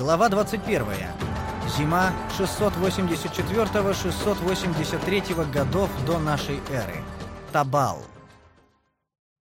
Глава 21. Зима 684-683 годов до нашей эры. Табал.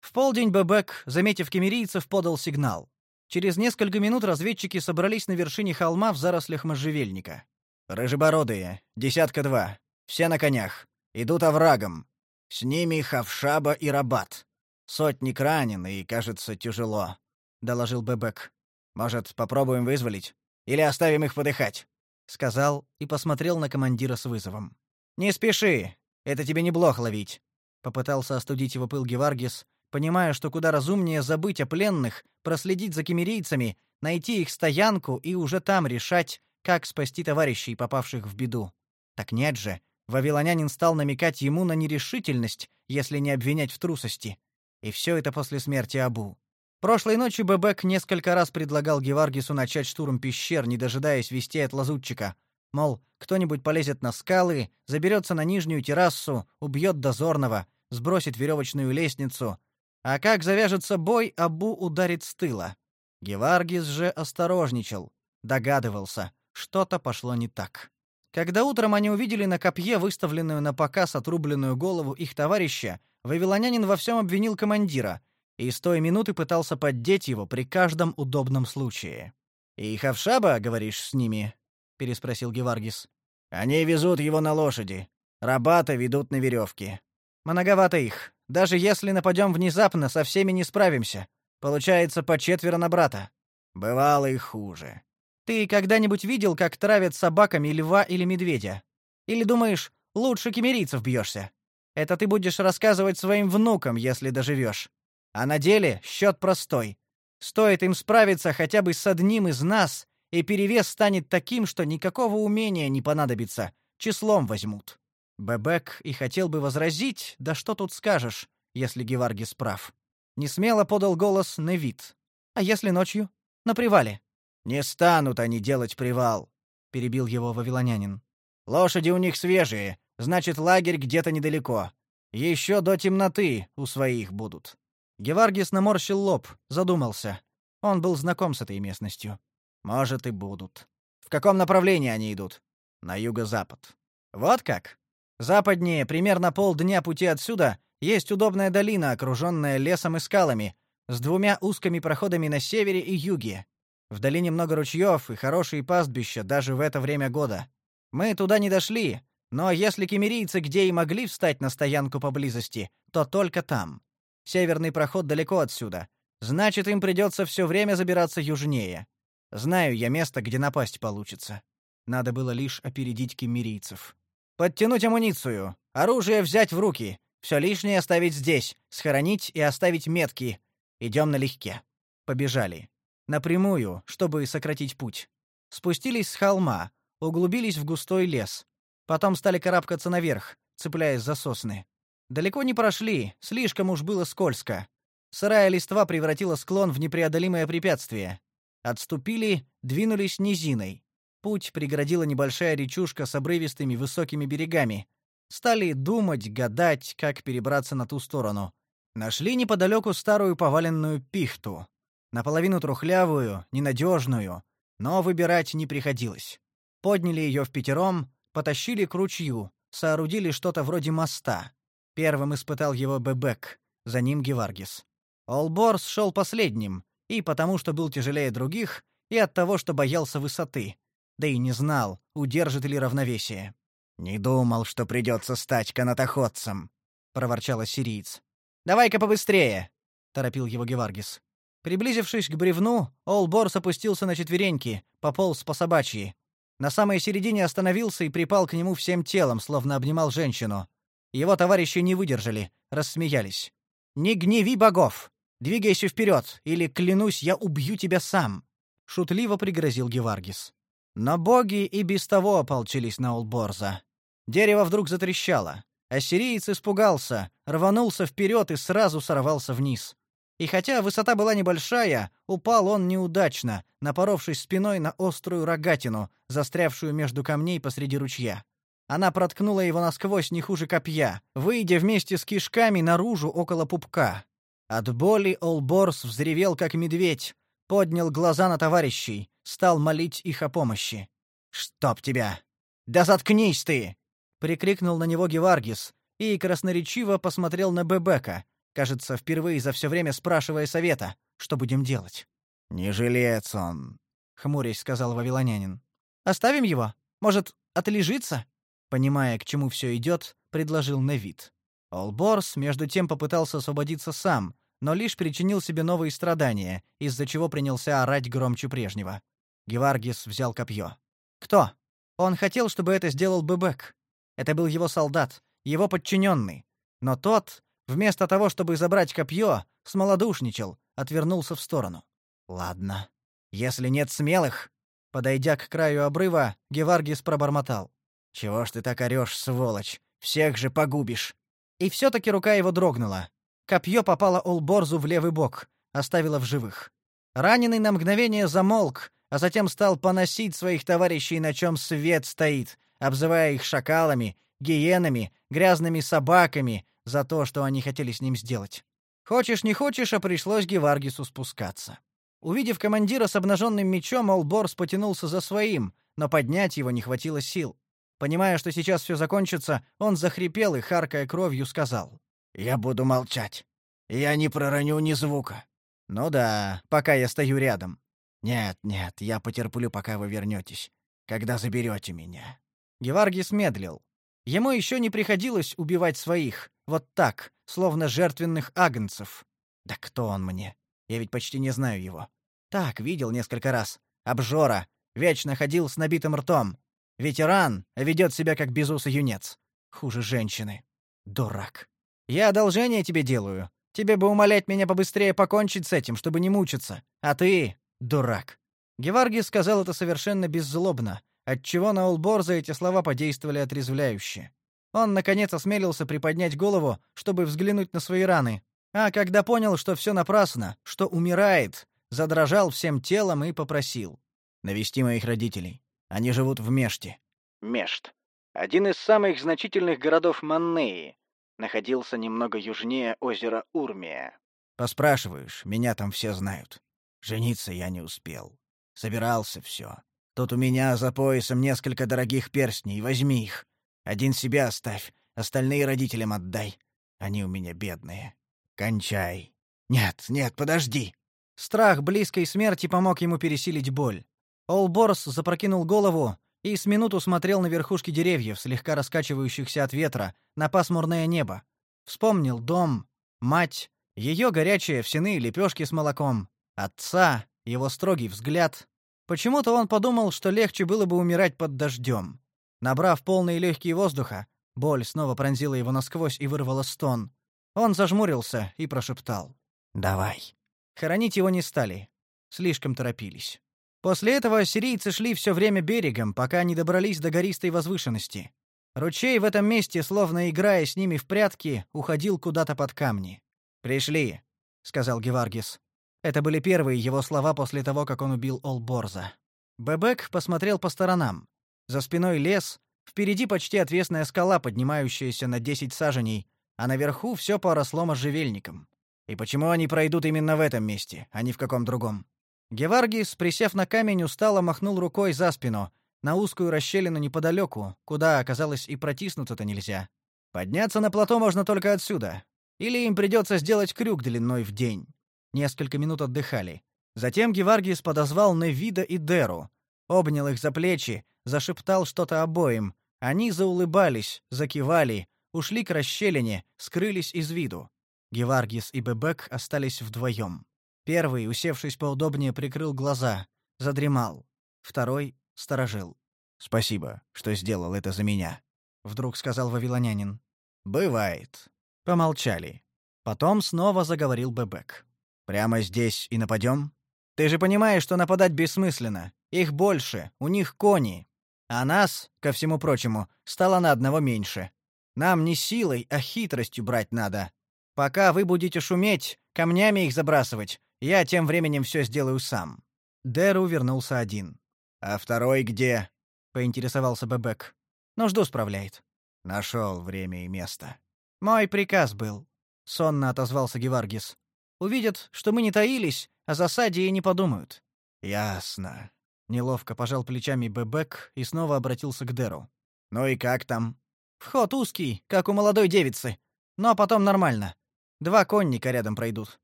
В полдень Бебек, заметив кемерийцев, подал сигнал. Через несколько минут разведчики собрались на вершине холма в зарослях можжевельника. «Рыжебородые, десятка два, все на конях, идут оврагом. С ними Хавшаба и Рабат. Сотник ранен и, кажется, тяжело», — доложил Бебек. «Может, попробуем вызволить? Или оставим их подыхать?» — сказал и посмотрел на командира с вызовом. «Не спеши, это тебе не блох ловить», — попытался остудить его пыл Геваргис, понимая, что куда разумнее забыть о пленных, проследить за кемерийцами, найти их стоянку и уже там решать, как спасти товарищей, попавших в беду. Так нет же, вавилонянин стал намекать ему на нерешительность, если не обвинять в трусости. И все это после смерти Абу. Прошлой ночью Бебек несколько раз предлагал Геваргису начать штурм пещер, не дожидаясь вестей от лазутчика. Мол, кто-нибудь полезет на скалы, заберется на нижнюю террасу, убьет дозорного, сбросит веревочную лестницу, а как завяжется бой, Абу ударит с тыла. Геваргис же осторожничал, догадывался, что-то пошло не так. Когда утром они увидели на копье выставленную на показ отрубленную голову их товарища, вавилонянин во всем обвинил командира и с той минуты пытался поддеть его при каждом удобном случае. «И Хавшаба, говоришь, с ними?» — переспросил Геваргис. «Они везут его на лошади. Рабата ведут на веревке. Многовато их. Даже если нападем внезапно, со всеми не справимся. Получается по четверо на брата. Бывало и хуже. Ты когда-нибудь видел, как травят собаками льва или медведя? Или думаешь, лучше кемерийцев бьешься? Это ты будешь рассказывать своим внукам, если доживешь. А на деле счет простой. Стоит им справиться хотя бы с одним из нас, и перевес станет таким, что никакого умения не понадобится, числом возьмут. Бебек и хотел бы возразить, да что тут скажешь, если Геваргис прав. Не смело подал голос Невит. А если ночью? На привале. Не станут они делать привал, перебил его вавилонянин. Лошади у них свежие, значит, лагерь где-то недалеко. Еще до темноты у своих будут. Геваргис наморщил лоб, задумался. Он был знаком с этой местностью. Может и будут. В каком направлении они идут? На юго-запад. Вот как? Западнее, примерно полдня пути отсюда, есть удобная долина, окруженная лесом и скалами, с двумя узкими проходами на севере и юге. В долине много ручьев и хорошие пастбища даже в это время года. Мы туда не дошли, но если кемерийцы где и могли встать на стоянку поблизости, то только там. Северный проход далеко отсюда. Значит, им придется все время забираться южнее. Знаю я место, где напасть получится. Надо было лишь опередить кемерийцев. Подтянуть амуницию, оружие взять в руки, все лишнее оставить здесь, схоронить и оставить метки. Идем налегке. Побежали. Напрямую, чтобы сократить путь. Спустились с холма, углубились в густой лес. Потом стали карабкаться наверх, цепляясь за сосны. Далеко не прошли, слишком уж было скользко. Сырая листва превратила склон в непреодолимое препятствие. Отступили, двинулись низиной. Путь преградила небольшая речушка с обрывистыми высокими берегами. Стали думать, гадать, как перебраться на ту сторону. Нашли неподалеку старую поваленную пихту. Наполовину трухлявую, ненадежную, но выбирать не приходилось. Подняли ее в пятером, потащили к ручью, соорудили что-то вроде моста. Первым испытал его Бебек, за ним Геваргис. Олборс шел последним, и потому что был тяжелее других, и от того, что боялся высоты да и не знал, удержит ли равновесие. «Не думал, что придется стать канатоходцем», — проворчал ассириец. «Давай-ка побыстрее», — торопил его Геваргис. Приблизившись к бревну, Олборс опустился на четвереньки, пополз по собачьи. На самой середине остановился и припал к нему всем телом, словно обнимал женщину. Его товарищи не выдержали, рассмеялись. «Не гневи богов! Двигайся вперед, или, клянусь, я убью тебя сам!» — шутливо пригрозил Геваргис. Но боги и без того ополчились на Олборза. Дерево вдруг затрещало. Ассириец испугался, рванулся вперед и сразу сорвался вниз. И хотя высота была небольшая, упал он неудачно, напоровшись спиной на острую рогатину, застрявшую между камней посреди ручья. Она проткнула его насквозь не хуже копья, выйдя вместе с кишками наружу около пупка. От боли Олборс взревел как медведь, поднял глаза на товарищей, стал молить их о помощи. «Чтоб тебя! Да заткнись ты!» — прикрикнул на него Геваргис и красноречиво посмотрел на Бебека, кажется, впервые за все время спрашивая совета, что будем делать. «Не жилец он», — хмурясь сказал вавилонянин. «Оставим его? Может, отлежится?» Понимая, к чему все идет, предложил Невит. Олборс, между тем, попытался освободиться сам, но лишь причинил себе новые страдания, из-за чего принялся орать громче прежнего. Геваргис взял копье. «Кто?» Он хотел, чтобы это сделал Бэбек. Это был его солдат, его подчиненный. Но тот, вместо того, чтобы забрать копье, смолодушничал, отвернулся в сторону. «Ладно. Если нет смелых...» Подойдя к краю обрыва, Геваргис пробормотал. «Чего ж ты так орешь, сволочь? Всех же погубишь!» И все-таки рука его дрогнула. Копье попало Олборзу в левый бок, оставило в живых. Раненый на мгновение замолк, а затем стал поносить своих товарищей, на чем свет стоит, обзывая их шакалами, гиенами, грязными собаками за то, что они хотели с ним сделать. Хочешь не хочешь, а пришлось Геваргису спускаться. Увидев командира с обнаженным мечом, Олборс потянулся за своим, но поднять его не хватило сил. Понимая, что сейчас все закончится, он захрипел и, харкая кровью, сказал. «Я буду молчать. Я не пророню ни звука. Ну да, пока я стою рядом. Нет, нет, я потерплю, пока вы вернетесь. Когда заберете меня». Геваргис медлил. Ему еще не приходилось убивать своих, вот так, словно жертвенных агнцев. Да кто он мне? Я ведь почти не знаю его. Так, видел несколько раз. Обжора. Вечно ходил с набитым ртом. Ветеран, ведет себя как безусый юнец. Хуже женщины. Дурак. Я одолжение тебе делаю. Тебе бы умолять меня побыстрее покончить с этим, чтобы не мучиться. А ты — дурак». Геваргис сказал это совершенно беззлобно, отчего на Олборза эти слова подействовали отрезвляюще. Он, наконец, осмелился приподнять голову, чтобы взглянуть на свои раны. А когда понял, что все напрасно, что умирает, задрожал всем телом и попросил. «Навести моих родителей. Они живут в Меште. Мешт. Один из самых значительных городов Маннеи. Находился немного южнее озера Урмия. Поспрашиваешь, меня там все знают. Жениться я не успел. Собирался все. Тут у меня за поясом несколько дорогих перстней, возьми их. Один себе оставь, остальные родителям отдай. Они у меня бедные. Кончай. Нет, нет, подожди. Страх близкой смерти помог ему пересилить боль. Олборс запрокинул голову и с минуту смотрел на верхушки деревьев, слегка раскачивающихся от ветра, на пасмурное небо. Вспомнил дом, мать, ее горячие овсяные лепешки с молоком, отца, его строгий взгляд. Почему-то он подумал, что легче было бы умирать под дождем. Набрав полные легкие воздуха, боль снова пронзила его насквозь и вырвала стон. Он зажмурился и прошептал: "Давай". Хоронить его не стали, слишком торопились. После этого сирийцы шли все время берегом, пока не добрались до гористой возвышенности. Ручей в этом месте, словно играя с ними в прятки, уходил куда-то под камни. «Пришли», — сказал Геваргис. Это были первые его слова после того, как он убил Олборза. Бебек посмотрел по сторонам. За спиной лес, впереди почти отвесная скала, поднимающаяся на десять саженей, а наверху все поросло можжевельником. И почему они пройдут именно в этом месте, а не в каком другом? Геваргис, присев на камень, устало махнул рукой за спину, на узкую расщелину неподалеку, куда, оказалось, и протиснуться-то нельзя. Подняться на плато можно только отсюда. Или им придется сделать крюк длиной в день. Несколько минут отдыхали. Затем Геваргис подозвал Невида и Деру, обнял их за плечи, зашептал что-то обоим. Они заулыбались, закивали, ушли к расщелине, скрылись из виду. Геваргис и Бебек остались вдвоем. Первый, усевшись поудобнее, прикрыл глаза, задремал. Второй сторожил. «Спасибо, что сделал это за меня», — вдруг сказал вавилонянин. «Бывает». Помолчали. Потом снова заговорил Бебек. «Прямо здесь и нападем? Ты же понимаешь, что нападать бессмысленно. Их больше, у них кони. А нас, ко всему прочему, стало на одного меньше. Нам не силой, а хитростью брать надо. Пока вы будете шуметь, камнями их забрасывать, я тем временем все сделаю сам. Деру вернулся один. А второй где? поинтересовался Бебек. Нужду справляет. Нашел время и место. Мой приказ был, сонно отозвался Геваргис. Увидят, что мы не таились, о засаде и не подумают. Ясно. Неловко пожал плечами Бэбек и снова обратился к Деру. «Ну и как там?» «Вход узкий, как у молодой девицы. Но потом нормально. Два конника рядом пройдут».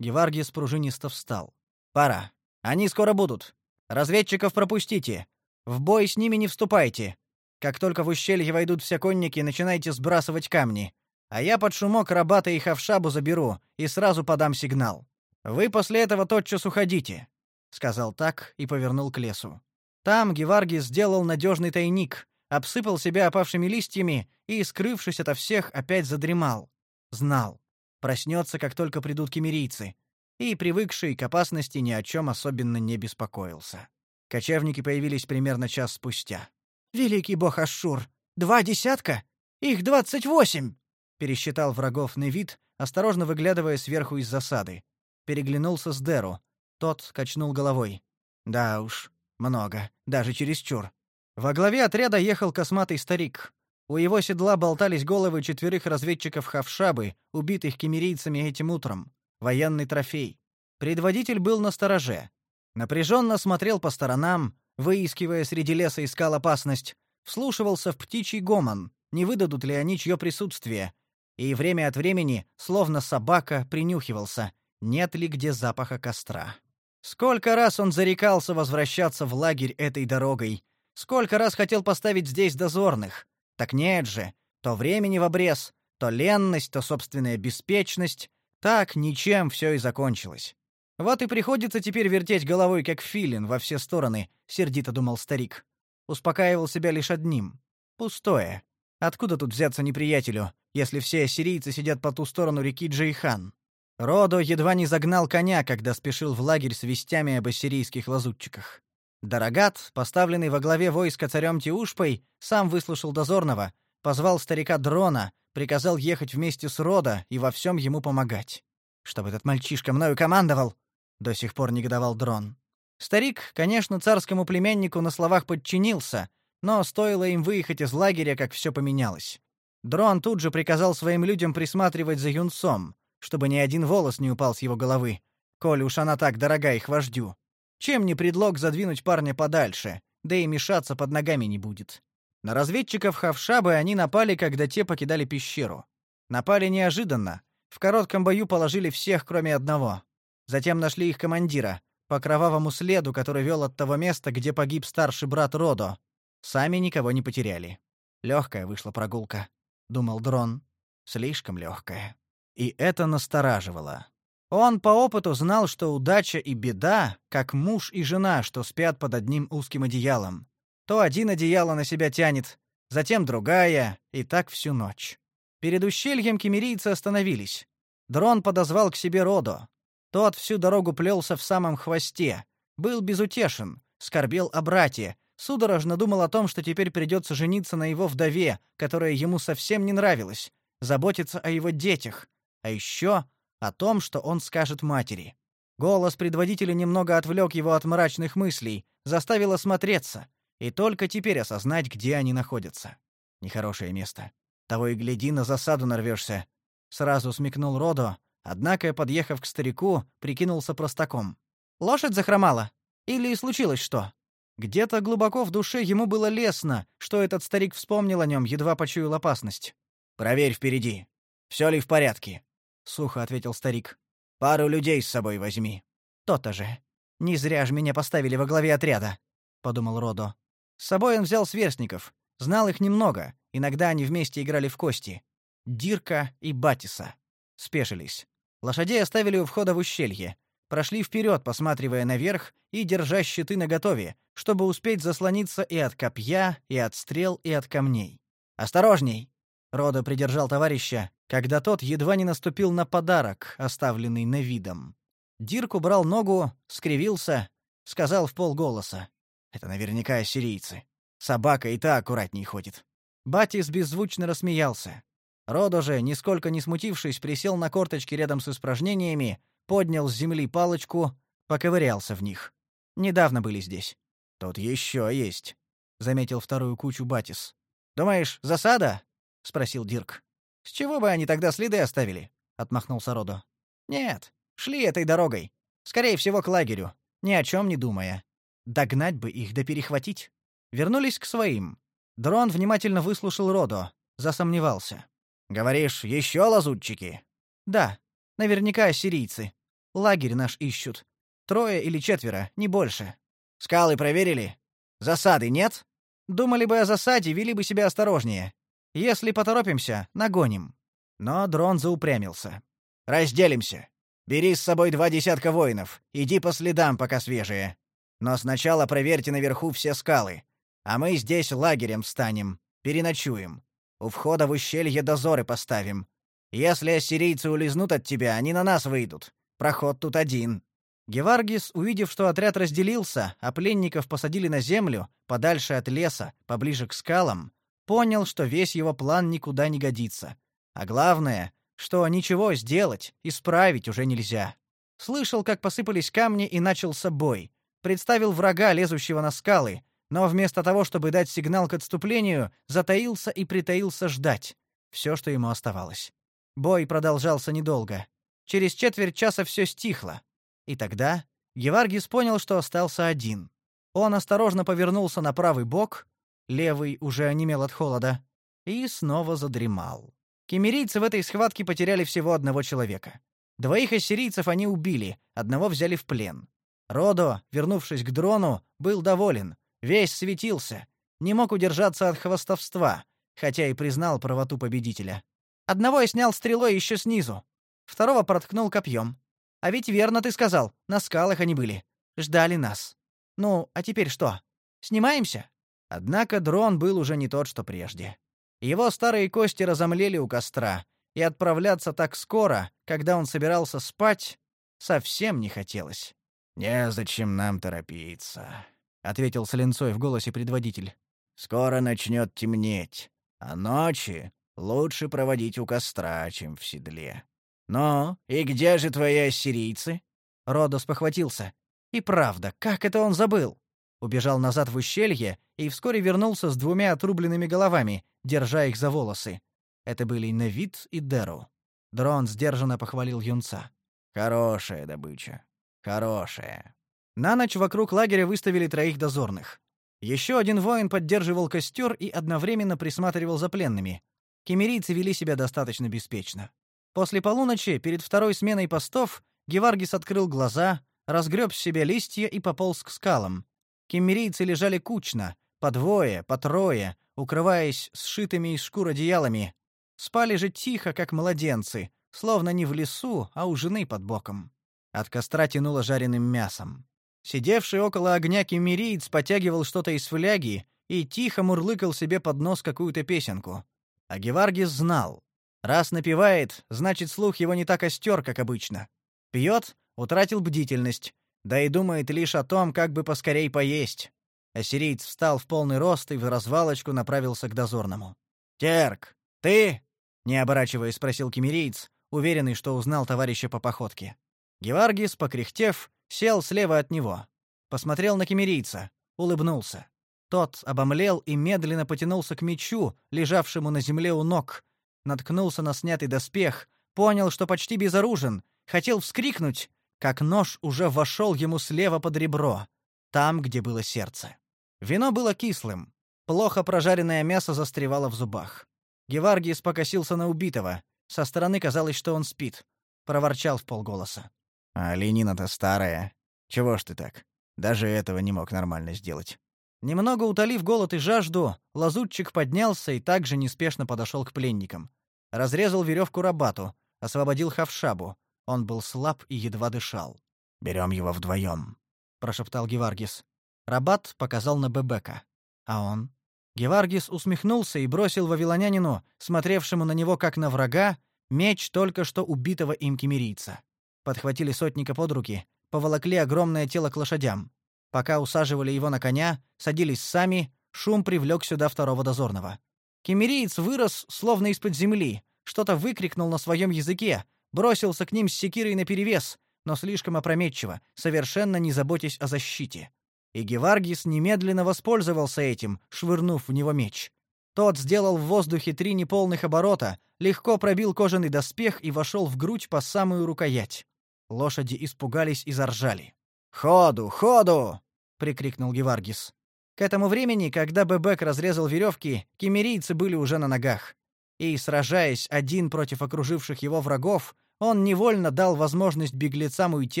Геваргис пружинисто встал. «Пора. Они скоро будут. Разведчиков пропустите. В бой с ними не вступайте. Как только в ущелье войдут все конники, начинайте сбрасывать камни. А я под шумок рабата и хавшабу заберу и сразу подам сигнал. Вы после этого тотчас уходите, сказал так и повернул к лесу. Там Геварги сделал надежный тайник, обсыпал себя опавшими листьями и, скрывшись ото всех, опять задремал. Знал, проснется, как только придут кемерийцы, и привыкший к опасности ни о чем особенно не беспокоился. Кочевники появились примерно час спустя. Великий бог Ашшур, два десятка? Их двадцать восемь!» Пересчитал врагов Невид, осторожно выглядывая сверху из засады. Переглянулся с Деру. Тот качнул головой. «Да уж, много, даже чересчур». Во главе отряда ехал косматый старик. У его седла болтались головы четверых разведчиков Хавшабы, убитых кемерийцами этим утром. Военный трофей. Предводитель был на стороже. Напряженно смотрел по сторонам, выискивая среди леса искал опасность, вслушивался в птичий гомон, не выдадут ли они чье присутствие, и время от времени, словно собака, принюхивался, нет ли где запаха костра. Сколько раз он зарекался возвращаться в лагерь этой дорогой, сколько раз хотел поставить здесь дозорных. Так нет же, то времени в обрез, то ленность, то собственная беспечность, так ничем все и закончилось. Вот и приходится теперь вертеть головой, как филин, во все стороны, сердито думал старик. Успокаивал себя лишь одним. Пустое. Откуда тут взяться неприятелю, если все ассирийцы сидят по ту сторону реки Джейхан? Родо едва не загнал коня, когда спешил в лагерь с вестями об ассирийских лазутчиках. Дорогат, поставленный во главе войска царем Тиушпой, сам выслушал дозорного, позвал старика Дрона, приказал ехать вместе с Родо и во всем ему помогать. Чтобы этот мальчишка мною командовал, до сих пор негодовал Дрон. Старик, конечно, царскому племяннику на словах подчинился, но стоило им выехать из лагеря, как все поменялось. Дрон тут же приказал своим людям присматривать за юнцом, чтобы ни один волос не упал с его головы, коли уж она так дорога их вождю. Чем не предлог задвинуть парня подальше, да и мешаться под ногами не будет. На разведчиков Хавшабы они напали, когда те покидали пещеру. Напали неожиданно. В коротком бою положили всех, кроме одного. Затем нашли их командира, по кровавому следу, который вел от того места, где погиб старший брат Родо. Сами никого не потеряли. Легкая вышла прогулка, думал Дрон. Слишком легкая. И это настораживало. Он по опыту знал, что удача и беда, как муж и жена, что спят под одним узким одеялом. То один одеяло на себя тянет, затем другая, и так всю ночь. Перед ущельем кемерийцы остановились. Дрон подозвал к себе Родо. Тот всю дорогу плелся в самом хвосте, был безутешен, скорбел о брате, судорожно думал о том, что теперь придется жениться на его вдове, которая ему совсем не нравилась, заботиться о его детях, а еще о том, что он скажет матери. Голос предводителя немного отвлек его от мрачных мыслей, заставил осмотреться и только теперь осознать, где они находятся. Нехорошее место. Того и гляди, на засаду нарвешься. Сразу смекнул Родо, Однако, подъехав к старику, прикинулся простаком. Лошадь захромала? Или случилось что? Где-то глубоко в душе ему было лестно, что этот старик вспомнил о нем, едва почуял опасность. «Проверь впереди. Все ли в порядке?» — сухо ответил старик. «Пару людей с собой возьми». «То-то же. Не зря же меня поставили во главе отряда», — подумал Родо. С собой он взял сверстников. Знал их немного, иногда они вместе играли в кости. Дирка и Батиса. Спешились. Лошадей оставили у входа в ущелье. Прошли вперед, посматривая наверх и держа щиты наготове, чтобы успеть заслониться и от копья, и от стрел, и от камней. «Осторожней!» Родо придержал товарища, когда тот едва не наступил на подарок, оставленный Невидом. Дирк убрал ногу, скривился, сказал в полголоса. «Это наверняка ассирийцы. Собака и та аккуратней ходит». Батис беззвучно рассмеялся. Родо же, нисколько не смутившись, присел на корточки рядом с испражнениями, поднял с земли палочку, поковырялся в них. Недавно были здесь. Тут еще есть, заметил вторую кучу Батис. Думаешь, засада? спросил Дирк. С чего бы они тогда следы оставили? отмахнулся Родо. Нет, шли этой дорогой. Скорее всего, к лагерю, ни о чем не думая. Догнать бы их да перехватить. Вернулись к своим. Дрон внимательно выслушал Родо, засомневался. «Говоришь, еще лазутчики?» «Да, наверняка ассирийцы. Лагерь наш ищут. Трое или четверо, не больше». «Скалы проверили? Засады нет?» «Думали бы о засаде, вели бы себя осторожнее. Если поторопимся, нагоним». Но дрон заупрямился. «Разделимся. Бери с собой два десятка воинов. Иди по следам, пока свежие. Но сначала проверьте наверху все скалы. А мы здесь лагерем встанем, переночуем. У входа в ущелье дозоры поставим. Если ассирийцы улизнут от тебя, они на нас выйдут. Проход тут один». Геваргис, увидев, что отряд разделился, а пленников посадили на землю, подальше от леса, поближе к скалам, понял, что весь его план никуда не годится. А главное, что ничего сделать, исправить уже нельзя. Слышал, как посыпались камни и начался бой. Представил врага, лезущего на скалы, но вместо того, чтобы дать сигнал к отступлению, затаился и притаился ждать. Все, что ему оставалось. Бой продолжался недолго. Через четверть часа все стихло. И тогда Геваргис понял, что остался один. Он осторожно повернулся на правый бок, левый уже онемел от холода, и снова задремал. Кемерийцы в этой схватке потеряли всего одного человека. Двоих ассирийцев они убили, одного взяли в плен. Родо, вернувшись к дрону, был доволен, весь светился, не мог удержаться от хвастовства, хотя и признал правоту победителя. Одного я снял стрелой еще снизу, второго проткнул копьем. А ведь верно ты сказал, на скалах они были. Ждали нас. Ну, а теперь что? Снимаемся? Однако дрон был уже не тот, что прежде. Его старые кости разомлели у костра, и отправляться так скоро, когда он собирался спать, совсем не хотелось. «Незачем нам торопиться», — ответил с в голосе предводитель. «Скоро начнет темнеть, а ночи лучше проводить у костра, чем в седле». «Ну, и где же твои ассирийцы?» Родос похватился. «И правда, как это он забыл?» Убежал назад в ущелье и вскоре вернулся с двумя отрубленными головами, держа их за волосы. Это были Невит и Деру. Дрон сдержанно похвалил юнца. «Хорошая добыча. Хорошая». На ночь вокруг лагеря выставили троих дозорных. Еще один воин поддерживал костер и одновременно присматривал за пленными. Кемерийцы вели себя достаточно беспечно. После полуночи, перед второй сменой постов, Геваргис открыл глаза, разгреб с себя листья и пополз к скалам. Кемерийцы лежали кучно, по двое, по трое, укрываясь сшитыми из шкур одеялами. Спали же тихо, как младенцы, словно не в лесу, а у жены под боком. От костра тянуло жареным мясом. Сидевший около огня кемериец потягивал что-то из фляги и тихо мурлыкал себе под нос какую-то песенку. А Геваргис знал. Раз напевает, значит, слух его не так остер, как обычно. Пьет — утратил бдительность, да и думает лишь о том, как бы поскорей поесть. Ассириец встал в полный рост и в развалочку направился к дозорному. «Терк, ты?» — не оборачиваясь, спросил кемериец, уверенный, что узнал товарища по походке. Геваргис, покряхтев, сел слева от него. Посмотрел на кемерийца, улыбнулся. Тот обомлел и медленно потянулся к мечу, лежавшему на земле у ног. Наткнулся на снятый доспех, понял, что почти безоружен, хотел вскрикнуть, как нож уже вошел ему слева под ребро, там, где было сердце. Вино было кислым. Плохо прожаренное мясо застревало в зубах. Геваргиес покосился на убитого. Со стороны казалось, что он спит. Проворчал в полголоса. «А ленина-то старая. Чего ж ты так? Даже этого не мог нормально сделать». Немного утолив голод и жажду, лазутчик поднялся и также неспешно подошел к пленникам. Разрезал веревку рабату, освободил Хавшабу. Он был слаб и едва дышал. «Берем его вдвоем», — прошептал Геваргис. Рабат показал на Бебека. А он? Геваргис усмехнулся и бросил вавилонянину, смотревшему на него как на врага, меч только что убитого им кемерийца. Подхватили сотника под руки, поволокли огромное тело к лошадям. Пока усаживали его на коня, садились сами, шум привлек сюда второго дозорного. Кемериец вырос, словно из-под земли, что-то выкрикнул на своем языке, бросился к ним с секирой наперевес, но слишком опрометчиво, совершенно не заботясь о защите. И Геваргис немедленно воспользовался этим, швырнув в него меч. Тот сделал в воздухе три неполных оборота, легко пробил кожаный доспех и вошел в грудь по самую рукоять. Лошади испугались и заржали. «Ходу, ходу!» прикрикнул Геваргис. К этому времени, когда Бебек разрезал веревки, кемерийцы были уже на ногах. И, сражаясь один против окруживших его врагов, он невольно дал возможность беглецам уйти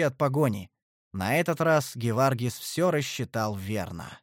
от погони. На этот раз Геваргис все рассчитал верно.